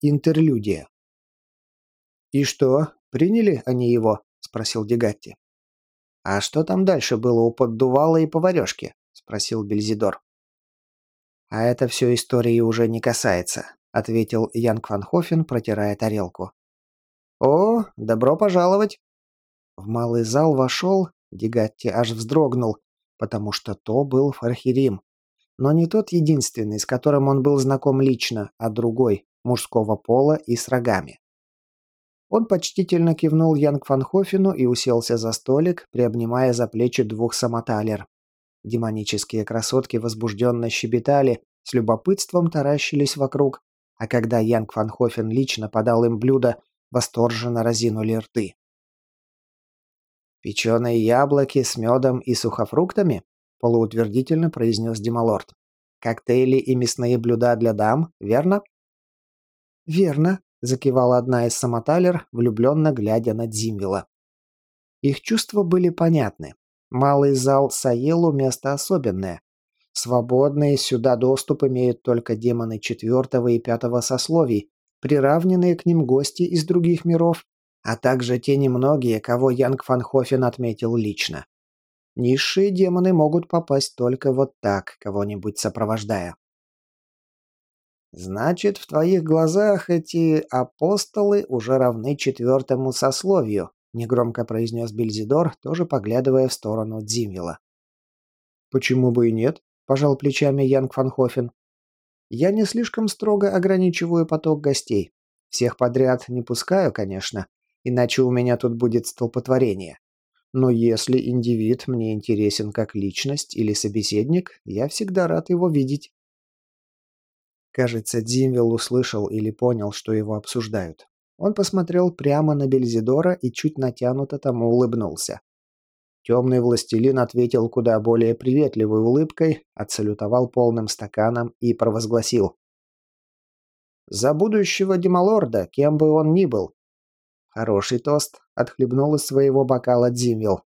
Интерлюдия. «И что, приняли они его?» – спросил Дегатти. «А что там дальше было у поддувала и поварешки?» – спросил Бельзидор. «А это все истории уже не касается», – ответил Янг Ван Хофен, протирая тарелку. «О, добро пожаловать!» В малый зал вошел, Дегатти аж вздрогнул, потому что то был Фархирим. Но не тот единственный, с которым он был знаком лично, а другой, мужского пола и с рогами. Он почтительно кивнул Янг Фанхофену и уселся за столик, приобнимая за плечи двух самоталер. Демонические красотки возбужденно щебетали, с любопытством таращились вокруг, а когда Янг Фанхофен лично подал им блюдо, восторженно разинули рты. «Печеные яблоки с медом и сухофруктами?» – полуутвердительно произнес Демалорд. «Коктейли и мясные блюда для дам, верно?» «Верно», – закивала одна из самоталер, влюбленно глядя на Дзимвела. Их чувства были понятны. Малый зал Саелу – место особенное. Свободные сюда доступ имеют только демоны четвертого и пятого сословий, приравненные к ним гости из других миров, а также те немногие, кого Янг Фанхофен отметил лично. Низшие демоны могут попасть только вот так, кого-нибудь сопровождая. Значит, в твоих глазах эти апостолы уже равны четвертому сословию, негромко произнес Бельзидор, тоже поглядывая в сторону Дзимвила. Почему бы и нет? пожал плечами Янг Фанхофен. Я не слишком строго ограничиваю поток гостей. Всех подряд не пускаю, конечно, иначе у меня тут будет столпотворение. Но если индивид мне интересен как личность или собеседник, я всегда рад его видеть. Кажется, Дзимвилл услышал или понял, что его обсуждают. Он посмотрел прямо на Бельзидора и чуть натянуто тому улыбнулся. Темный властелин ответил куда более приветливой улыбкой, отсалютовал полным стаканом и провозгласил. «За будущего Демалорда, кем бы он ни был!» «Хороший тост», — отхлебнул из своего бокала Дзимвилл.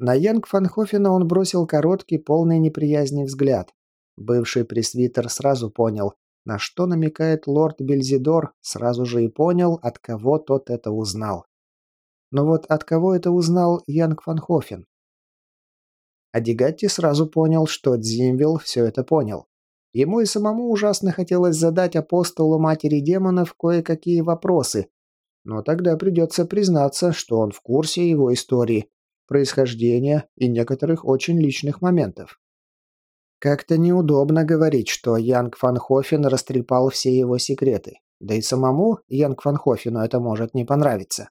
На Янгфанхофена он бросил короткий, полный неприязни взгляд, Бывший пресвитер сразу понял, на что намекает лорд Бельзедор, сразу же и понял, от кого тот это узнал. Но вот от кого это узнал Янгфанхофен? А Дегатти сразу понял, что Дзимвилл все это понял. Ему и самому ужасно хотелось задать апостолу матери демонов кое-какие вопросы, но тогда придется признаться, что он в курсе его истории, происхождения и некоторых очень личных моментов. Как-то неудобно говорить, что Янг Фанхофен растрепал все его секреты. Да и самому Янг Фанхофену это может не понравиться.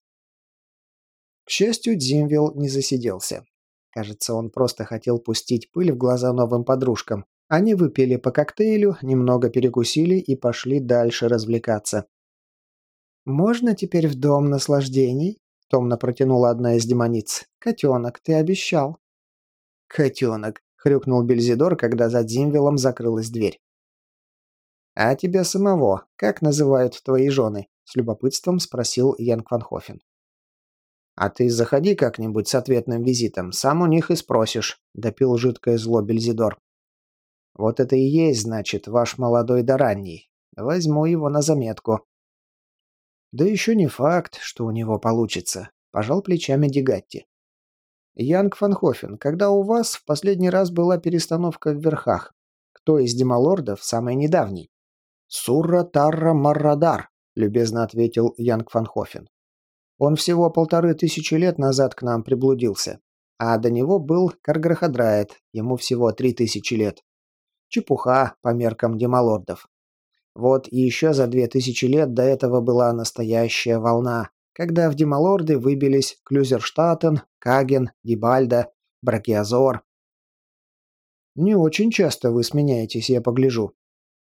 К счастью, Дзимвилл не засиделся. Кажется, он просто хотел пустить пыль в глаза новым подружкам. Они выпили по коктейлю, немного перекусили и пошли дальше развлекаться. «Можно теперь в дом наслаждений?» — томно протянула одна из демониц. «Котенок, ты обещал». «Котенок хрюкнул Бельзидор, когда за Дзимвелом закрылась дверь. «А тебя самого как называют твои жены?» – с любопытством спросил Янг Ван Хофен. «А ты заходи как-нибудь с ответным визитом, сам у них и спросишь», – допил жидкое зло Бельзидор. «Вот это и есть, значит, ваш молодой да ранний. Возьму его на заметку». «Да еще не факт, что у него получится», – пожал плечами Дегатти. Янг Фанхофен, когда у вас в последний раз была перестановка в верхах? Кто из демалордов самый недавний? Сурра Тарра Маррадар, любезно ответил Янг Фанхофен. Он всего полторы тысячи лет назад к нам приблудился. А до него был Карграхадрает, ему всего три тысячи лет. Чепуха по меркам демалордов. Вот и еще за две тысячи лет до этого была настоящая волна, когда в Демалорды выбились Клюзерштатен, Каген, Дибальда, Бракиазор. «Не очень часто вы сменяетесь, я погляжу».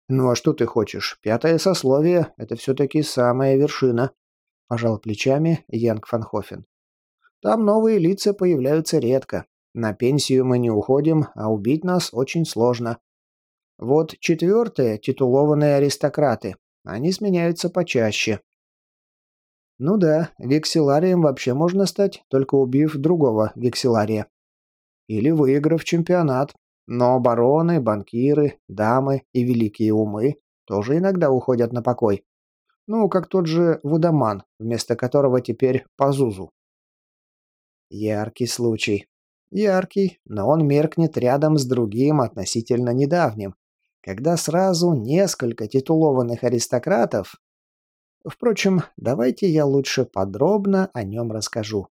«Ну а что ты хочешь? Пятое сословие – это все-таки самая вершина», – пожал плечами Янг Фанхофен. «Там новые лица появляются редко. На пенсию мы не уходим, а убить нас очень сложно. Вот четвертое – титулованные аристократы. Они сменяются почаще. Ну да, векселарием вообще можно стать, только убив другого векселария. Или выиграв чемпионат. Но бароны, банкиры, дамы и великие умы тоже иногда уходят на покой. Ну, как тот же Водоман, вместо которого теперь Пазузу. Яркий случай. Яркий, но он меркнет рядом с другим относительно недавним, когда сразу несколько титулованных аристократов... Впрочем, давайте я лучше подробно о нем расскажу.